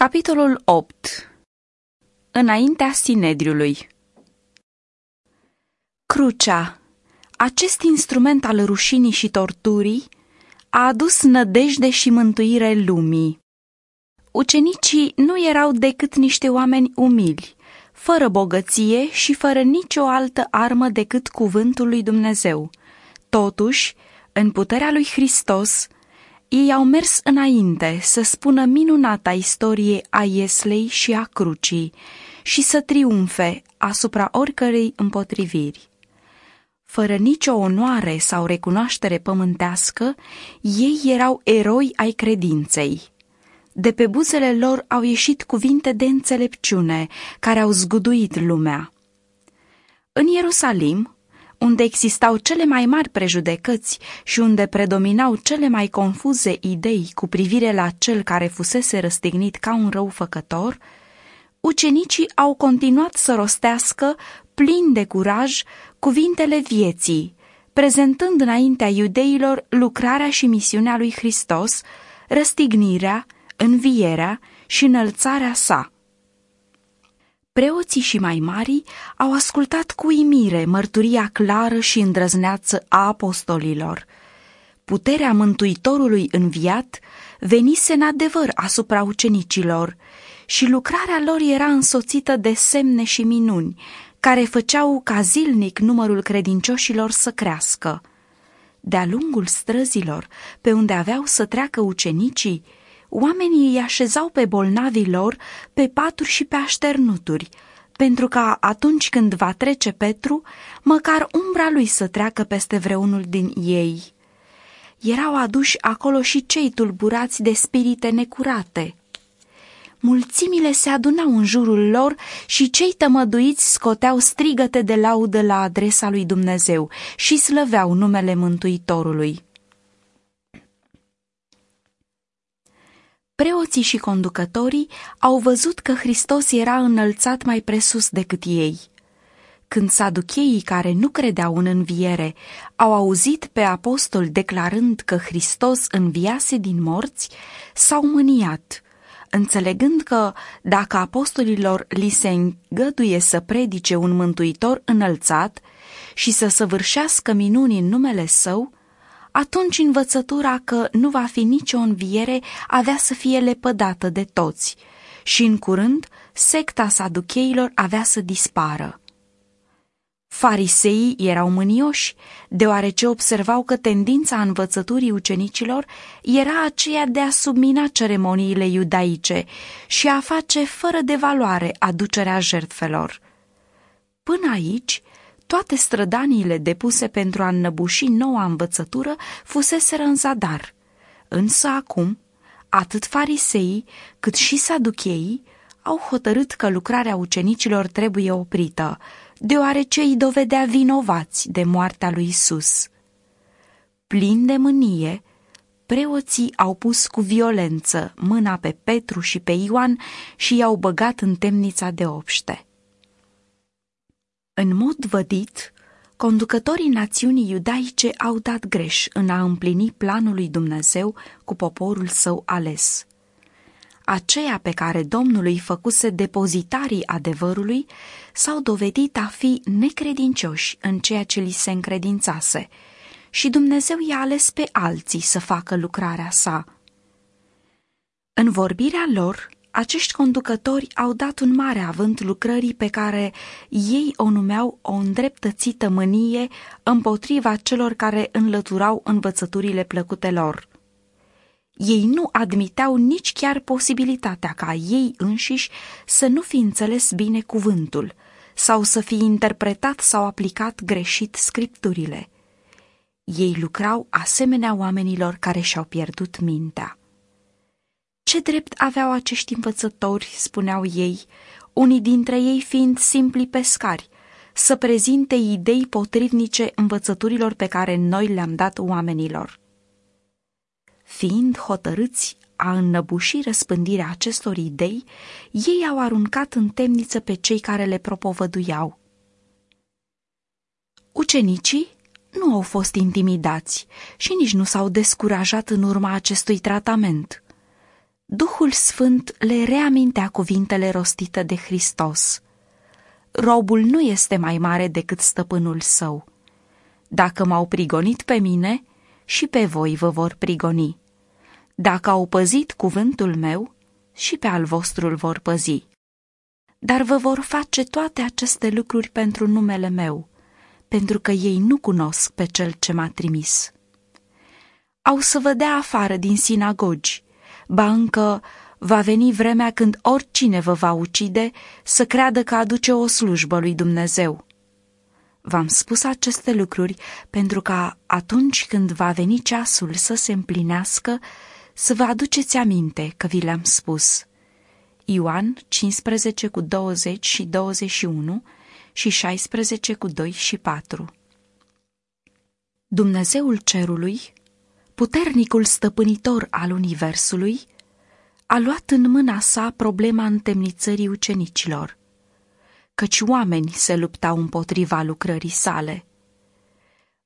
Capitolul 8 Înaintea Sinedriului Crucea, acest instrument al rușinii și torturii, a adus nădejde și mântuire lumii. Ucenicii nu erau decât niște oameni umili, fără bogăție și fără nicio altă armă decât cuvântul lui Dumnezeu. Totuși, în puterea lui Hristos, ei au mers înainte să spună minunata istorie a Ieslei și a crucii și să triumfe asupra oricărei împotriviri. Fără nicio onoare sau recunoaștere pământească, ei erau eroi ai credinței. De pe buzele lor au ieșit cuvinte de înțelepciune care au zguduit lumea. În Ierusalim, unde existau cele mai mari prejudecăți și unde predominau cele mai confuze idei cu privire la cel care fusese răstignit ca un răufăcător, ucenicii au continuat să rostească, plini de curaj, cuvintele vieții, prezentând înaintea iudeilor lucrarea și misiunea lui Hristos, răstignirea, învierea și înălțarea sa. Preoții și mai mari au ascultat cu imire mărturia clară și îndrăzneață a apostolilor. Puterea Mântuitorului înviat venise în adevăr asupra ucenicilor și lucrarea lor era însoțită de semne și minuni, care făceau ca zilnic numărul credincioșilor să crească. De-a lungul străzilor, pe unde aveau să treacă ucenicii, oamenii îi așezau pe bolnavii lor pe paturi și pe așternuturi, pentru ca atunci când va trece Petru, măcar umbra lui să treacă peste vreunul din ei. Erau aduși acolo și cei tulburați de spirite necurate. Mulțimile se adunau în jurul lor și cei tămăduiți scoteau strigăte de laudă la adresa lui Dumnezeu și slăveau numele Mântuitorului. Preoții și conducătorii au văzut că Hristos era înălțat mai presus decât ei. Când saducheii care nu credeau în înviere au auzit pe apostol declarând că Hristos înviase din morți, s-au mâniat, înțelegând că dacă apostolilor li se îngăduie să predice un mântuitor înălțat și să săvârșească minuni în numele său, atunci învățătura că nu va fi nicio înviere avea să fie lepădată de toți și în curând secta saducheilor avea să dispară. Fariseii erau mânioși, deoarece observau că tendința învățăturii ucenicilor era aceea de a submina ceremoniile iudaice și a face fără de valoare aducerea jertfelor. Până aici, toate strădaniile depuse pentru a înnăbuși noua învățătură fuseseră în zadar. Însă acum, atât fariseii cât și saducheii au hotărât că lucrarea ucenicilor trebuie oprită, deoarece îi dovedea vinovați de moartea lui Isus. Plin de mânie, preoții au pus cu violență mâna pe Petru și pe Ioan și i-au băgat în temnița de obște. În mod vădit, conducătorii națiunii iudaice au dat greș în a împlini planul lui Dumnezeu cu poporul său ales. Aceia pe care Domnul îi făcuse depozitarii adevărului s-au dovedit a fi necredincioși în ceea ce li se încredințase și Dumnezeu i-a ales pe alții să facă lucrarea sa. În vorbirea lor, acești conducători au dat un mare avânt lucrării pe care ei o numeau o îndreptățită mânie împotriva celor care înlăturau învățăturile plăcute lor. Ei nu admiteau nici chiar posibilitatea ca ei înșiși să nu fi înțeles bine cuvântul sau să fi interpretat sau aplicat greșit scripturile. Ei lucrau asemenea oamenilor care și-au pierdut mintea. Ce drept aveau acești învățători, spuneau ei, unii dintre ei fiind simpli pescari, să prezinte idei potrivnice învățăturilor pe care noi le-am dat oamenilor. Fiind hotărâți a înnăbuși răspândirea acestor idei, ei au aruncat în temniță pe cei care le propovăduiau. Ucenicii nu au fost intimidați și nici nu s-au descurajat în urma acestui tratament – Duhul Sfânt le reamintea cuvintele rostite de Hristos. Robul nu este mai mare decât stăpânul său. Dacă m-au prigonit pe mine, și pe voi vă vor prigoni. Dacă au păzit cuvântul meu, și pe al vostru îl vor păzi. Dar vă vor face toate aceste lucruri pentru numele meu, pentru că ei nu cunosc pe cel ce m-a trimis. Au să vă dea afară din sinagogi, ba încă va veni vremea când oricine vă va ucide să creadă că aduce o slujbă lui Dumnezeu. V-am spus aceste lucruri pentru ca atunci când va veni ceasul să se împlinească, să vă aduceți aminte că vi le-am spus. Ioan 15 cu 20 și 21 și 16 cu 2 și 4 Dumnezeul cerului, puternicul stăpânitor al universului, a luat în mâna sa problema întemnițării ucenicilor, căci oameni se luptau împotriva lucrării sale.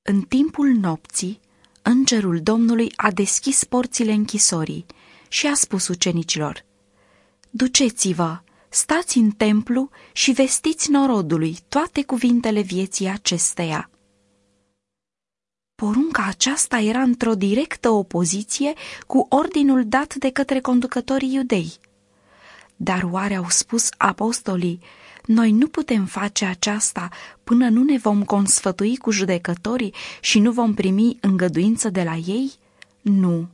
În timpul nopții, îngerul Domnului a deschis porțile închisorii și a spus ucenicilor, Duceți-vă, stați în templu și vestiți norodului toate cuvintele vieții acesteia. Porunca aceasta era într-o directă opoziție cu ordinul dat de către conducătorii iudei. Dar oare au spus apostolii, noi nu putem face aceasta până nu ne vom consfătui cu judecătorii și nu vom primi îngăduință de la ei? Nu.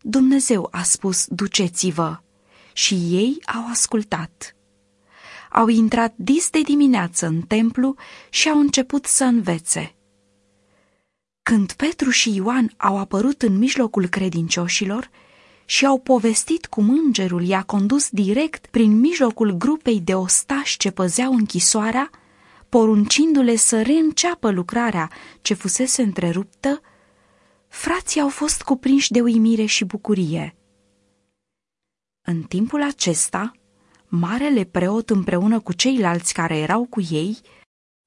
Dumnezeu a spus, duceți-vă. Și ei au ascultat. Au intrat dis de dimineață în templu și au început să învețe. Când Petru și Ioan au apărut în mijlocul credincioșilor și au povestit cum îngerul i-a condus direct prin mijlocul grupei de ostași ce păzeau închisoarea, poruncindu-le să reînceapă lucrarea ce fusese întreruptă, frații au fost cuprinși de uimire și bucurie. În timpul acesta, marele preot împreună cu ceilalți care erau cu ei,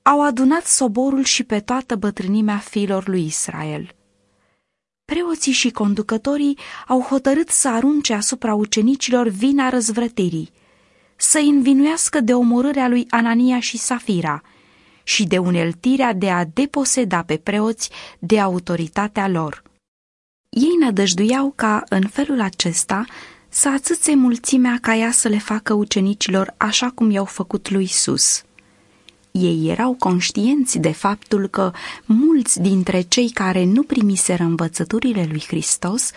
au adunat soborul și pe toată bătrânimea fiilor lui Israel. Preoții și conducătorii au hotărât să arunce asupra ucenicilor vina răzvrătirii, să învinuiască de omorârea lui Anania și Safira și de uneltirea de a deposeda pe preoți de autoritatea lor. Ei nădăjduiau ca, în felul acesta, să ațâțe mulțimea ca ea să le facă ucenicilor așa cum i-au făcut lui Isus. Ei erau conștienți de faptul că mulți dintre cei care nu primiseră învățăturile lui Hristos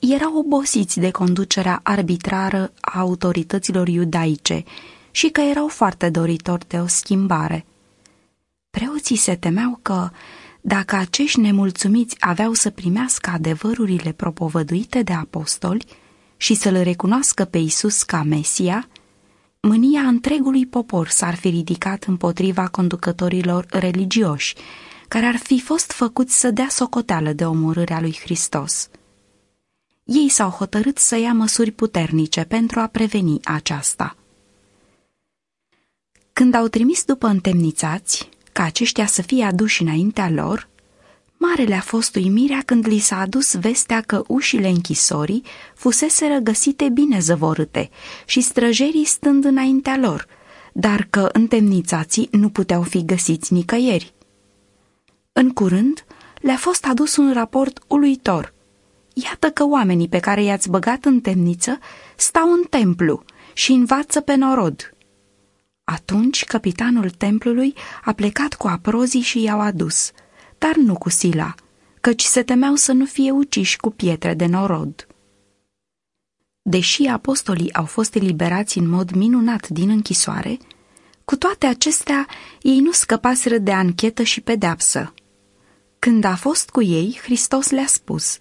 erau obosiți de conducerea arbitrară a autorităților iudaice și că erau foarte doritori de o schimbare. Preoții se temeau că, dacă acești nemulțumiți aveau să primească adevărurile propovăduite de apostoli și să-L recunoască pe Isus ca Mesia, mânia întregului popor s-ar fi ridicat împotriva conducătorilor religioși, care ar fi fost făcuți să dea socoteală de omorârea lui Hristos. Ei s-au hotărât să ia măsuri puternice pentru a preveni aceasta. Când au trimis după întemnițați, ca aceștia să fie aduși înaintea lor, Marele a fost uimirea când li s-a adus vestea că ușile închisorii fusese răgăsite bine zăvorâte și străjerii stând înaintea lor, dar că întemnițații nu puteau fi găsiți nicăieri. În curând, le-a fost adus un raport uluitor. Iată că oamenii pe care i-ați băgat în temniță stau în templu și învață pe norod. Atunci capitanul templului a plecat cu aprozii și i-au adus – dar nu cu sila, căci se temeau să nu fie uciși cu pietre de norod. Deși apostolii au fost eliberați în mod minunat din închisoare, cu toate acestea ei nu scăpaseră de anchetă și pedeapsă. Când a fost cu ei, Hristos le-a spus,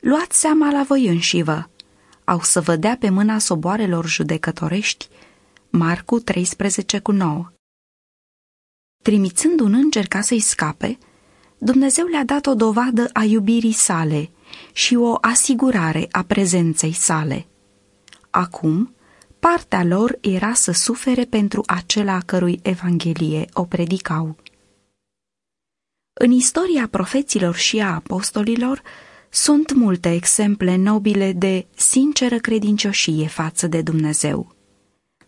Luați seama la voi înșivă, au să vă dea pe mâna soboarelor judecătorești, Marcu 13 cu 9. Trimițând un înger ca să-i scape, Dumnezeu le-a dat o dovadă a iubirii sale și o asigurare a prezenței sale. Acum, partea lor era să sufere pentru acela cărui Evanghelie o predicau. În istoria profeților și a apostolilor Sunt multe exemple nobile de sinceră credincioșie față de Dumnezeu.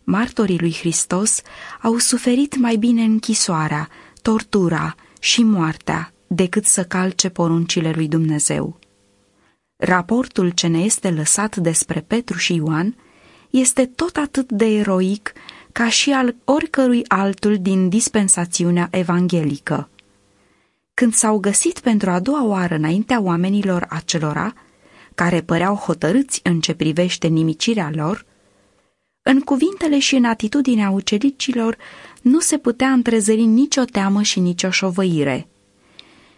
Martorii lui Hristos au suferit mai bine închisoarea, tortura și moartea decât să calce poruncile lui Dumnezeu. Raportul ce ne este lăsat despre Petru și Ioan este tot atât de eroic ca și al oricărui altul din dispensațiunea evanghelică. Când s-au găsit pentru a doua oară înaintea oamenilor acelora, care păreau hotărâți în ce privește nimicirea lor, în cuvintele și în atitudinea ucenicilor nu se putea întrezări nicio teamă și nicio șovăire.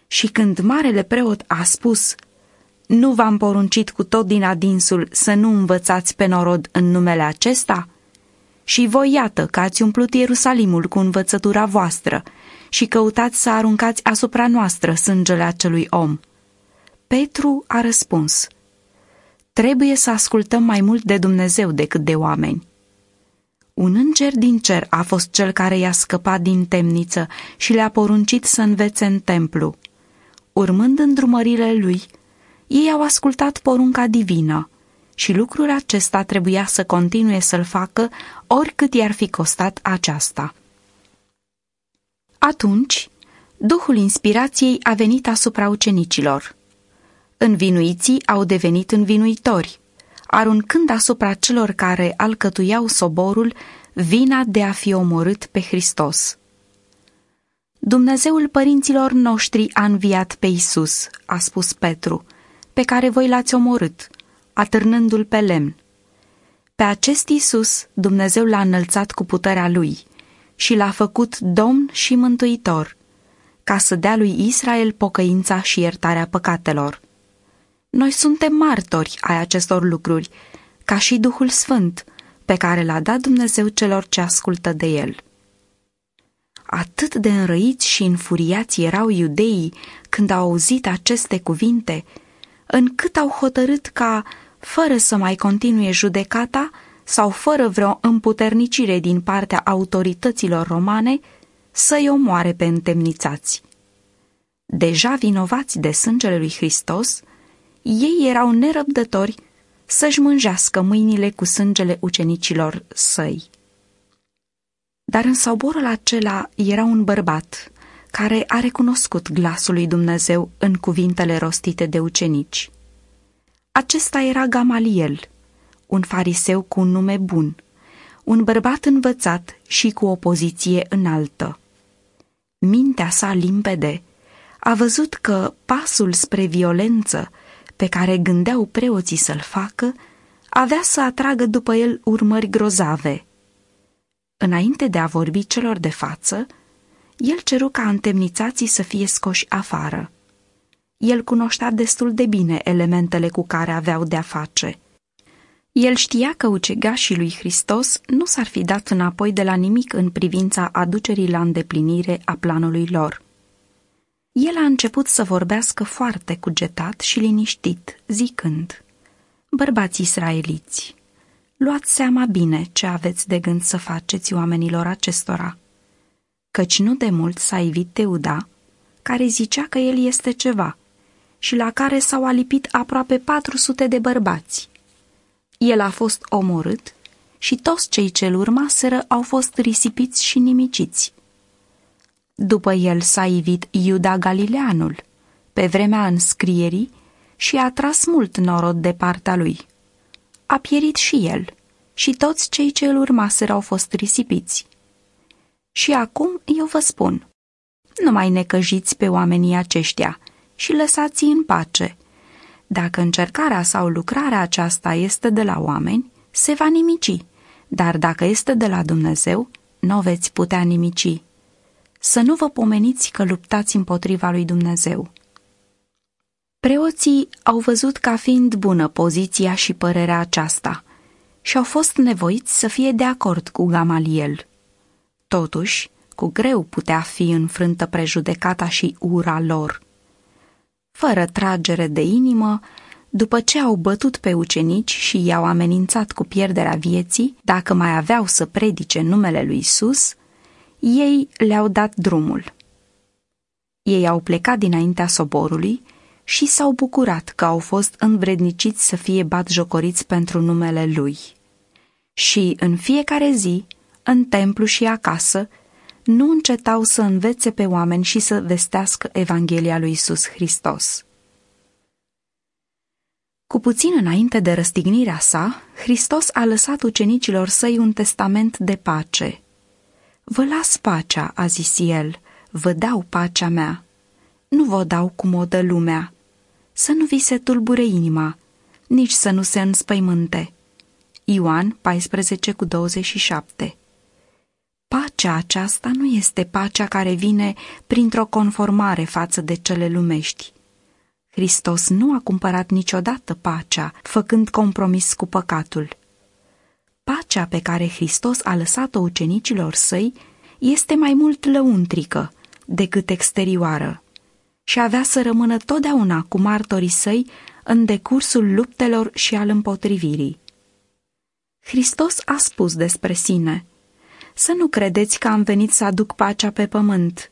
Și când marele preot a spus, Nu v-am poruncit cu tot din adinsul să nu învățați pe norod în numele acesta?" Și voi iată că ați umplut Ierusalimul cu învățătura voastră și căutați să aruncați asupra noastră sângele acelui om. Petru a răspuns, Trebuie să ascultăm mai mult de Dumnezeu decât de oameni. Un înger din cer a fost cel care i-a scăpat din temniță și le-a poruncit să învețe în templu. Urmând îndrumările lui, ei au ascultat porunca divină și lucrul acesta trebuia să continue să-l facă oricât i-ar fi costat aceasta. Atunci, Duhul inspirației a venit asupra ucenicilor. Învinuiții au devenit învinuitori, aruncând asupra celor care alcătuiau soborul vina de a fi omorât pe Hristos. Dumnezeul părinților noștri a înviat pe Isus, a spus Petru, pe care voi l-ați omorât, atârnându-l pe lemn. Pe acest Isus Dumnezeu l-a înălțat cu puterea lui și l-a făcut domn și mântuitor, ca să dea lui Israel pocăința și iertarea păcatelor. Noi suntem martori ai acestor lucruri, ca și Duhul Sfânt, pe care l-a dat Dumnezeu celor ce ascultă de el. Atât de înrăiți și înfuriați erau iudeii când au auzit aceste cuvinte, încât au hotărât ca, fără să mai continue judecata sau fără vreo împuternicire din partea autorităților romane, să-i omoare pe întemnițați. Deja vinovați de sângele lui Hristos, ei erau nerăbdători să-și mânjească mâinile cu sângele ucenicilor săi. Dar în soborul acela era un bărbat care a recunoscut glasul lui Dumnezeu în cuvintele rostite de ucenici. Acesta era Gamaliel, un fariseu cu un nume bun, un bărbat învățat și cu o poziție înaltă. Mintea sa limpede a văzut că pasul spre violență pe care gândeau preoții să-l facă avea să atragă după el urmări grozave. Înainte de a vorbi celor de față, el ceru ca întemnițații să fie scoși afară. El cunoștea destul de bine elementele cu care aveau de-a face. El știa că ucegașii lui Hristos nu s-ar fi dat înapoi de la nimic în privința aducerii la îndeplinire a planului lor. El a început să vorbească foarte cugetat și liniștit, zicând, Bărbați israeliți, luați seama bine ce aveți de gând să faceți oamenilor acestora, căci nu de mult s-a ivit Teuda, care zicea că el este ceva și la care s-au alipit aproape 400 de bărbați. El a fost omorât și toți cei ce-l urmaseră au fost risipiți și nimiciți. După el s-a ivit Iuda Galileanul, pe vremea înscrierii, și a tras mult norod de partea lui. A pierit și el, și toți cei ce îl urmaseră au fost risipiți. Și acum eu vă spun, nu mai necăjiți pe oamenii aceștia și lăsați-i în pace. Dacă încercarea sau lucrarea aceasta este de la oameni, se va nimici, dar dacă este de la Dumnezeu, nu veți putea nimici. Să nu vă pomeniți că luptați împotriva lui Dumnezeu. Preoții au văzut ca fiind bună poziția și părerea aceasta și au fost nevoiți să fie de acord cu Gamaliel. Totuși, cu greu putea fi înfrântă prejudecata și ura lor. Fără tragere de inimă, după ce au bătut pe ucenici și i-au amenințat cu pierderea vieții, dacă mai aveau să predice numele lui Isus, ei le-au dat drumul. Ei au plecat dinaintea soborului și s-au bucurat că au fost învredniciți să fie batjocoriți pentru numele Lui. Și în fiecare zi, în templu și acasă, nu încetau să învețe pe oameni și să vestească Evanghelia lui Isus Hristos. Cu puțin înainte de răstignirea sa, Hristos a lăsat ucenicilor săi un testament de pace. Vă las pacea, a zis el, vă dau pacea mea. Nu vă dau cum o dă lumea. Să nu vi se tulbure inima, nici să nu se înspăimânte. Ioan 14 cu 27 Pacea aceasta nu este pacea care vine printr-o conformare față de cele lumești. Hristos nu a cumpărat niciodată pacea, făcând compromis cu păcatul. Pacea pe care Hristos a lăsat-o ucenicilor săi este mai mult lăuntrică decât exterioară și avea să rămână totdeauna cu martorii săi în decursul luptelor și al împotrivirii. Hristos a spus despre sine, să nu credeți că am venit să aduc pacea pe pământ.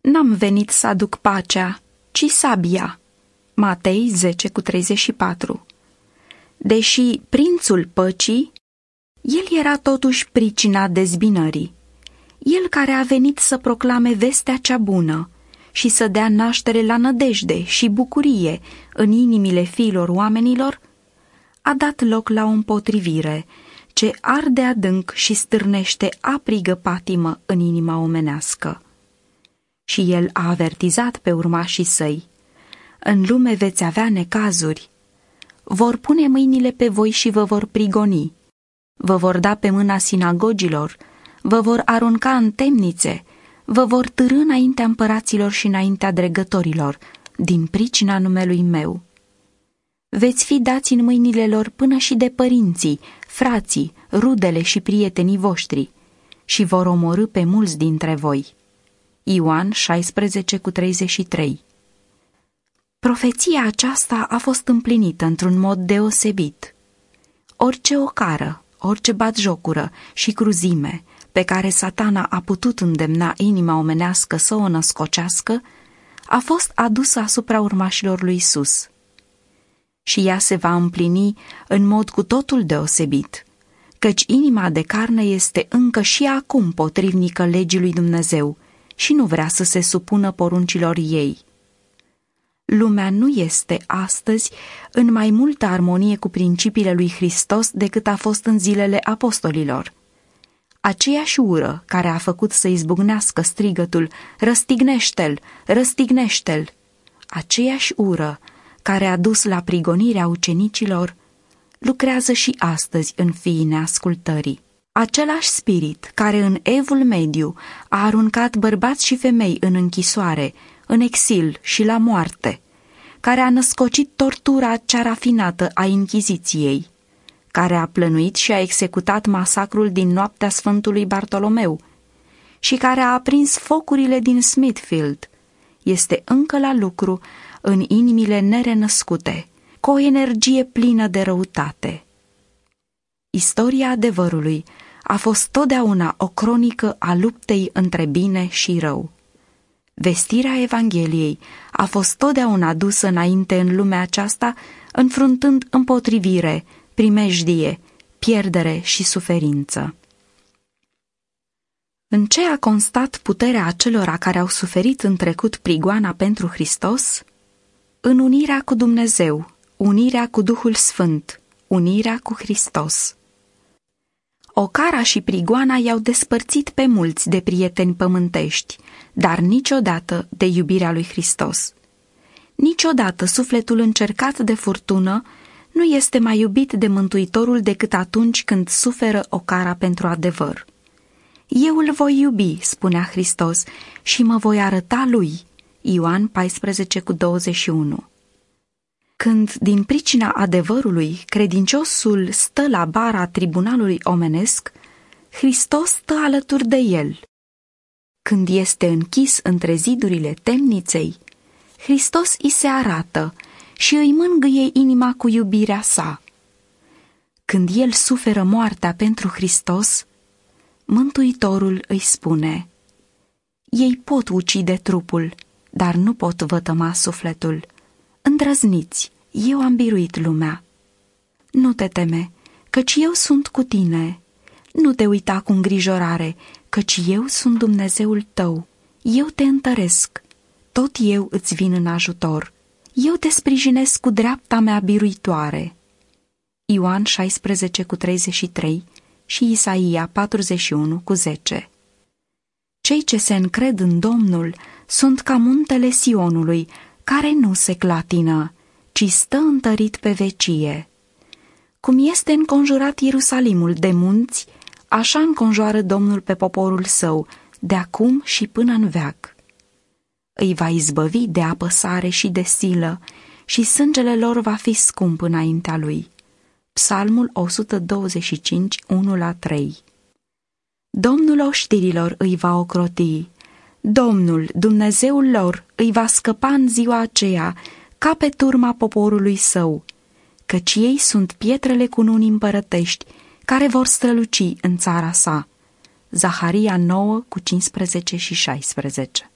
N-am venit să aduc pacea, ci sabia. Matei 10 cu 34 Deși prințul păcii, el era totuși pricina dezbinării. El care a venit să proclame vestea cea bună și să dea naștere la nădejde și bucurie în inimile fiilor oamenilor, a dat loc la o împotrivire ce arde adânc și stârnește aprigă patimă în inima omenească. Și el a avertizat pe urmașii săi, în lume veți avea necazuri, vor pune mâinile pe voi și vă vor prigoni, vă vor da pe mâna sinagogilor, vă vor arunca în temnițe, vă vor târâ înaintea împăraților și înaintea dregătorilor, din pricina numelui meu. Veți fi dați în mâinile lor până și de părinții, frații, rudele și prietenii voștri și vor omorâ pe mulți dintre voi. Ioan 16 cu 33 Profeția aceasta a fost împlinită într-un mod deosebit. Orice ocară, orice batjocură și cruzime pe care satana a putut îndemna inima omenească să o născocească, a fost adusă asupra urmașilor lui Isus. Și ea se va împlini în mod cu totul deosebit, căci inima de carne este încă și acum potrivnică legii lui Dumnezeu și nu vrea să se supună poruncilor ei. Lumea nu este astăzi în mai multă armonie cu principiile lui Hristos decât a fost în zilele apostolilor. Aceeași ură care a făcut să izbucnească strigătul Răstignește-l! Răstignește-l! Aceeași ură care a dus la prigonirea ucenicilor lucrează și astăzi în fiii neascultării. Același spirit care în evul mediu a aruncat bărbați și femei în închisoare, în exil și la moarte, care a născocit tortura cea rafinată a Inchiziției, care a plănuit și a executat masacrul din noaptea Sfântului Bartolomeu și care a aprins focurile din Smithfield, este încă la lucru în inimile nerenăscute, cu o energie plină de răutate. Istoria adevărului a fost totdeauna o cronică a luptei între bine și rău. Vestirea Evangheliei a fost totdeauna dusă înainte în lumea aceasta, înfruntând împotrivire, primejdie, pierdere și suferință. În ce a constat puterea acelora care au suferit în trecut prigoana pentru Hristos? În unirea cu Dumnezeu, unirea cu Duhul Sfânt, unirea cu Hristos. Ocara și prigoana i-au despărțit pe mulți de prieteni pământești, dar niciodată de iubirea lui Hristos. Niciodată sufletul încercat de furtună nu este mai iubit de Mântuitorul decât atunci când suferă ocara pentru adevăr. Eu îl voi iubi, spunea Hristos, și mă voi arăta lui. Ioan 14 cu 21 când, din pricina adevărului, credinciosul stă la bara tribunalului omenesc, Hristos stă alături de el. Când este închis între zidurile temniței, Hristos îi se arată și îi mângâie inima cu iubirea sa. Când el suferă moartea pentru Hristos, Mântuitorul îi spune, Ei pot ucide trupul, dar nu pot vătăma sufletul Îndrăzniți, eu am biruit lumea. Nu te teme, căci eu sunt cu tine. Nu te uita cu îngrijorare, căci eu sunt Dumnezeul tău. Eu te întăresc, tot eu îți vin în ajutor. Eu te sprijinesc cu dreapta mea biruitoare. Ioan 16 cu 33 și Isaia 41 cu 10 Cei ce se încred în Domnul sunt ca muntele Sionului, care nu se clatină, ci stă întărit pe vecie. Cum este înconjurat Ierusalimul de munți, așa înconjoară Domnul pe poporul său, de acum și până în veac. Îi va izbăvi de apăsare și de silă și sângele lor va fi scump înaintea lui. Psalmul 125, 1 la 3 Domnul oștirilor îi va ocroti, Domnul, Dumnezeul lor, îi va scăpa în ziua aceea, ca pe turma poporului său, căci ei sunt pietrele cununii împărătești, care vor străluci în țara sa. Zaharia 9 cu 15 și 16